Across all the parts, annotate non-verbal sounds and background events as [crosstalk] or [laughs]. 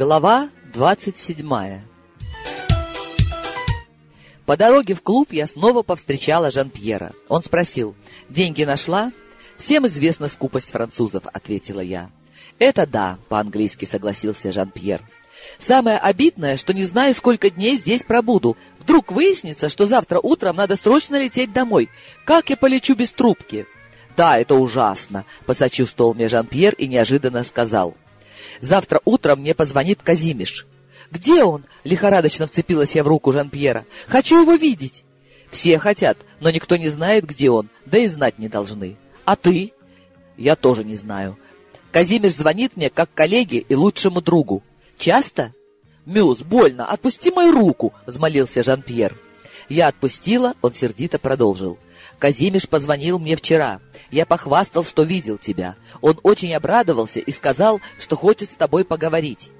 Глава двадцать седьмая По дороге в клуб я снова повстречала Жан-Пьера. Он спросил, «Деньги нашла?» «Всем известна скупость французов», — ответила я. «Это да», — по-английски согласился Жан-Пьер. «Самое обидное, что не знаю, сколько дней здесь пробуду. Вдруг выяснится, что завтра утром надо срочно лететь домой. Как я полечу без трубки?» «Да, это ужасно», — посочувствовал мне Жан-Пьер и неожиданно сказал. Завтра утром мне позвонит Казимиш. «Где он?» — лихорадочно вцепилась я в руку Жан-Пьера. «Хочу его видеть!» «Все хотят, но никто не знает, где он, да и знать не должны. А ты?» «Я тоже не знаю. Казимиш звонит мне как коллеге и лучшему другу. Часто?» «Мюс, больно, отпусти мою руку!» — взмолился Жан-Пьер. Я отпустила, он сердито продолжил. Казимиш позвонил мне вчера. Я похвастал, что видел тебя. Он очень обрадовался и сказал, что хочет с тобой поговорить.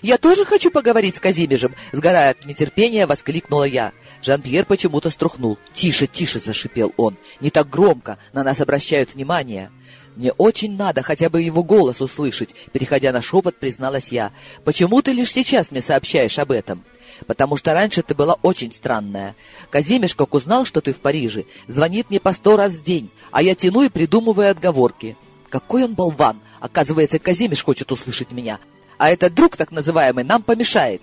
«Я тоже хочу поговорить с Казимежем!» Сгорая от нетерпения, воскликнула я. Жан-Пьер почему-то струхнул. «Тише, тише!» — зашипел он. «Не так громко! На нас обращают внимание!» «Мне очень надо хотя бы его голос услышать», — переходя на шепот, призналась я. «Почему ты лишь сейчас мне сообщаешь об этом?» Потому что раньше ты была очень странная. Казимиш, как узнал, что ты в Париже, звонит мне по сто раз в день, а я тяну и придумываю отговорки. Какой он болван! Оказывается, Казимиш хочет услышать меня, а этот друг, так называемый, нам помешает.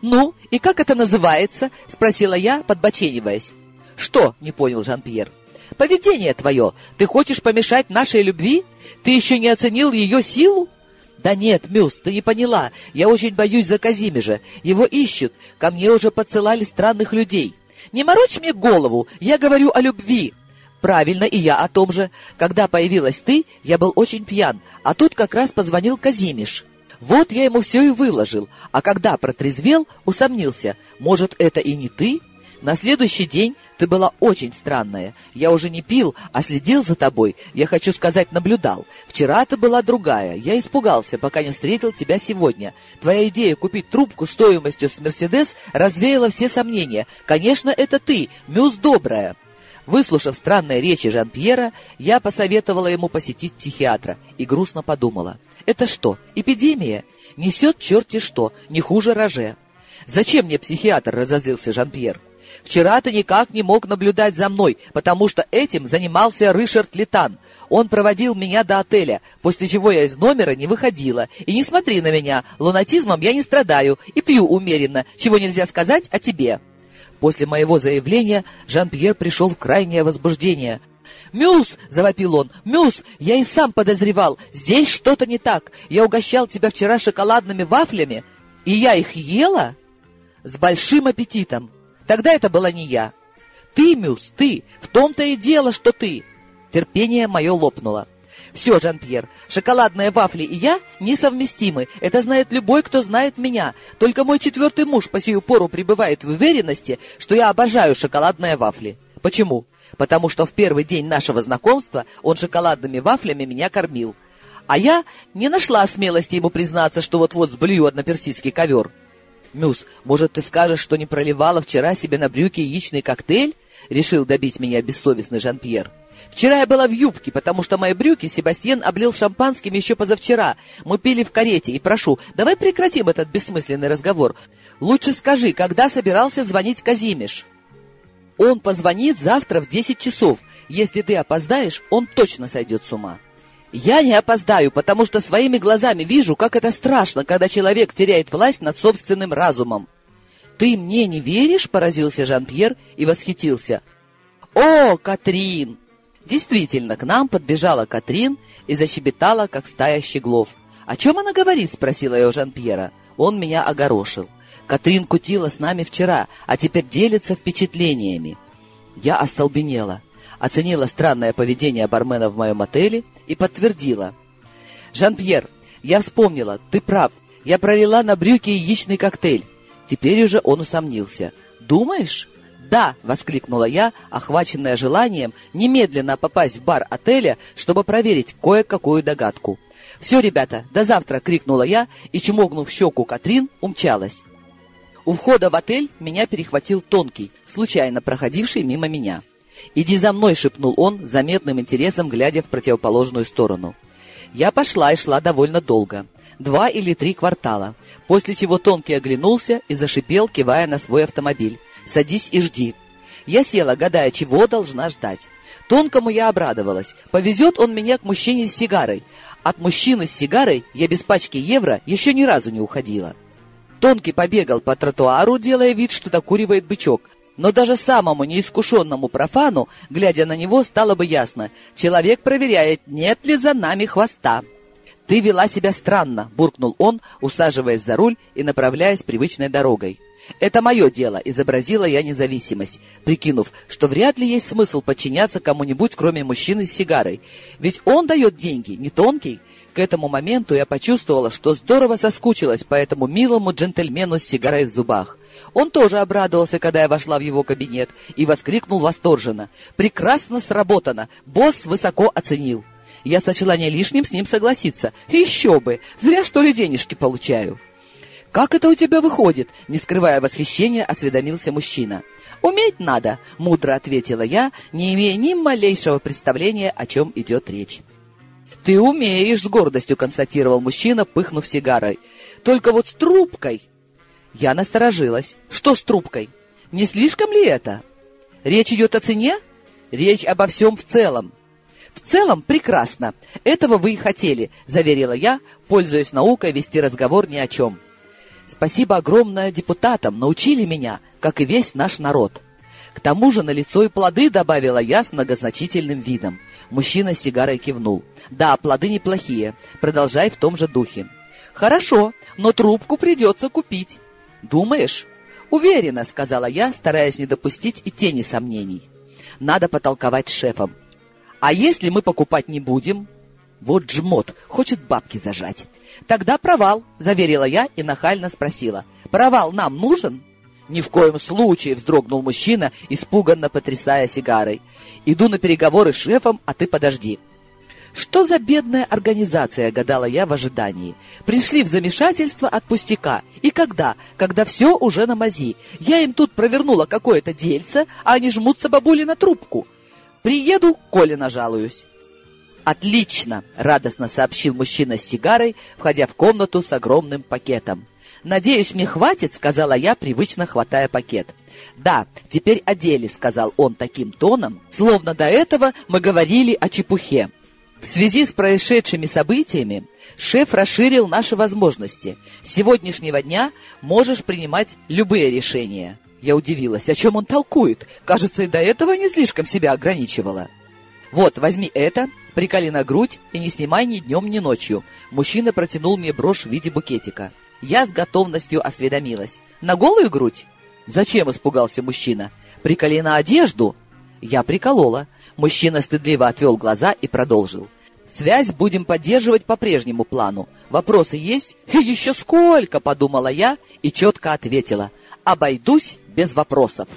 «Ну, и как это называется?» — спросила я, подбочениваясь. «Что?» — не понял Жан-Пьер. «Поведение твое. Ты хочешь помешать нашей любви? Ты еще не оценил ее силу?» «Да нет, Мюс, ты не поняла. Я очень боюсь за Казимежа. Его ищут. Ко мне уже подсылали странных людей. Не морочь мне голову, я говорю о любви». «Правильно, и я о том же. Когда появилась ты, я был очень пьян, а тут как раз позвонил Казимиш. Вот я ему все и выложил, а когда протрезвел, усомнился, может, это и не ты?» На следующий день ты была очень странная. Я уже не пил, а следил за тобой. Я хочу сказать, наблюдал. Вчера ты была другая. Я испугался, пока не встретил тебя сегодня. Твоя идея купить трубку стоимостью с Мерседес развеяла все сомнения. Конечно, это ты, Мюс добрая. Выслушав странные речи Жан-Пьера, я посоветовала ему посетить психиатра и грустно подумала. Это что, эпидемия? Несет черти что, не хуже роже. «Зачем мне психиатр?» — разозлился Жан-Пьер. Вчера ты никак не мог наблюдать за мной, потому что этим занимался Ришард Литан. Он проводил меня до отеля, после чего я из номера не выходила. И не смотри на меня, лунатизмом я не страдаю и пью умеренно, чего нельзя сказать о тебе». После моего заявления Жан-Пьер пришел в крайнее возбуждение. «Мюс!» — завопил он. «Мюс! Я и сам подозревал. Здесь что-то не так. Я угощал тебя вчера шоколадными вафлями, и я их ела с большим аппетитом. Тогда это была не я. Ты, Мюс, ты, в том-то и дело, что ты. Терпение мое лопнуло. Все, Жан-Пьер, шоколадные вафли и я несовместимы. Это знает любой, кто знает меня. Только мой четвертый муж по сию пору пребывает в уверенности, что я обожаю шоколадные вафли. Почему? Потому что в первый день нашего знакомства он шоколадными вафлями меня кормил. А я не нашла смелости ему признаться, что вот-вот сблюю на персидский ковер. «Мюс, может, ты скажешь, что не проливала вчера себе на брюки яичный коктейль?» — решил добить меня бессовестный Жан-Пьер. «Вчера я была в юбке, потому что мои брюки Себастьян облил шампанским еще позавчера. Мы пили в карете, и прошу, давай прекратим этот бессмысленный разговор. Лучше скажи, когда собирался звонить Казимиш?» «Он позвонит завтра в десять часов. Если ты опоздаешь, он точно сойдет с ума». Я не опоздаю, потому что своими глазами вижу, как это страшно, когда человек теряет власть над собственным разумом. «Ты мне не веришь?» — поразился Жан-Пьер и восхитился. «О, Катрин!» Действительно, к нам подбежала Катрин и защебетала, как стая щеглов. «О чем она говорит?» — спросила у Жан-Пьера. Он меня огорошил. Катрин кутила с нами вчера, а теперь делится впечатлениями. Я остолбенела оценила странное поведение бармена в моем отеле и подтвердила. «Жан-Пьер, я вспомнила, ты прав. Я пролила на брюки яичный коктейль». Теперь уже он усомнился. «Думаешь?» «Да!» — воскликнула я, охваченная желанием немедленно попасть в бар отеля, чтобы проверить кое-какую догадку. «Все, ребята, до завтра!» — крикнула я и, чмогнув щеку Катрин, умчалась. У входа в отель меня перехватил тонкий, случайно проходивший мимо меня. «Иди за мной!» — шепнул он, заметным интересом глядя в противоположную сторону. Я пошла и шла довольно долго. Два или три квартала. После чего Тонкий оглянулся и зашипел, кивая на свой автомобиль. «Садись и жди». Я села, гадая, чего должна ждать. Тонкому я обрадовалась. Повезет он меня к мужчине с сигарой. От мужчины с сигарой я без пачки евро еще ни разу не уходила. Тонкий побегал по тротуару, делая вид, что докуривает бычок. Но даже самому неискушенному профану, глядя на него, стало бы ясно. Человек проверяет, нет ли за нами хвоста. «Ты вела себя странно», — буркнул он, усаживаясь за руль и направляясь привычной дорогой. «Это мое дело», — изобразила я независимость, прикинув, что вряд ли есть смысл подчиняться кому-нибудь, кроме мужчины с сигарой. Ведь он дает деньги, не тонкий. К этому моменту я почувствовала, что здорово соскучилась по этому милому джентльмену с сигарой в зубах. Он тоже обрадовался, когда я вошла в его кабинет, и воскликнул восторженно. «Прекрасно сработано! Босс высоко оценил!» Я сочла не лишним с ним согласиться. «Еще бы! Зря, что ли, денежки получаю!» «Как это у тебя выходит?» — не скрывая восхищения, осведомился мужчина. «Уметь надо», — мудро ответила я, не имея ни малейшего представления, о чем идет речь. «Ты умеешь», — с гордостью констатировал мужчина, пыхнув сигарой. «Только вот с трубкой...» Я насторожилась. «Что с трубкой? Не слишком ли это? Речь идет о цене? Речь обо всем в целом». «В целом прекрасно. Этого вы и хотели», — заверила я, пользуясь наукой вести разговор ни о чем. «Спасибо огромное депутатам, научили меня, как и весь наш народ». К тому же на лицо и плоды добавила я с многозначительным видом. Мужчина с сигарой кивнул. «Да, плоды неплохие. Продолжай в том же духе». «Хорошо, но трубку придется купить». «Думаешь?» «Уверена», — сказала я, стараясь не допустить и тени сомнений. «Надо потолковать с шефом». «А если мы покупать не будем?» «Вот жмот, хочет бабки зажать». «Тогда провал», — заверила я и нахально спросила. «Провал нам нужен?» «Ни в коем случае!» — вздрогнул мужчина, испуганно потрясая сигарой. «Иду на переговоры с шефом, а ты подожди». Что за бедная организация, гадала я в ожидании. Пришли в замешательство от пустяка. И когда? Когда все уже на мази. Я им тут провернула какое-то дельце, а они жмутся бабули на трубку. Приеду, Коле нажалуюсь. «Отлично!» — радостно сообщил мужчина с сигарой, входя в комнату с огромным пакетом. «Надеюсь, мне хватит», — сказала я, привычно хватая пакет. «Да, теперь о деле», — сказал он таким тоном, словно до этого мы говорили о чепухе. В связи с происшедшими событиями шеф расширил наши возможности. С сегодняшнего дня можешь принимать любые решения. Я удивилась, о чем он толкует. Кажется, и до этого не слишком себя ограничивала. Вот, возьми это, приколи на грудь и не снимай ни днем, ни ночью. Мужчина протянул мне брошь в виде букетика. Я с готовностью осведомилась. На голую грудь? Зачем испугался мужчина? Приколи на одежду? Я приколола. Мужчина стыдливо отвел глаза и продолжил. «Связь будем поддерживать по прежнему плану. Вопросы есть?» [laughs] «Еще сколько!» — подумала я и четко ответила. «Обойдусь без вопросов».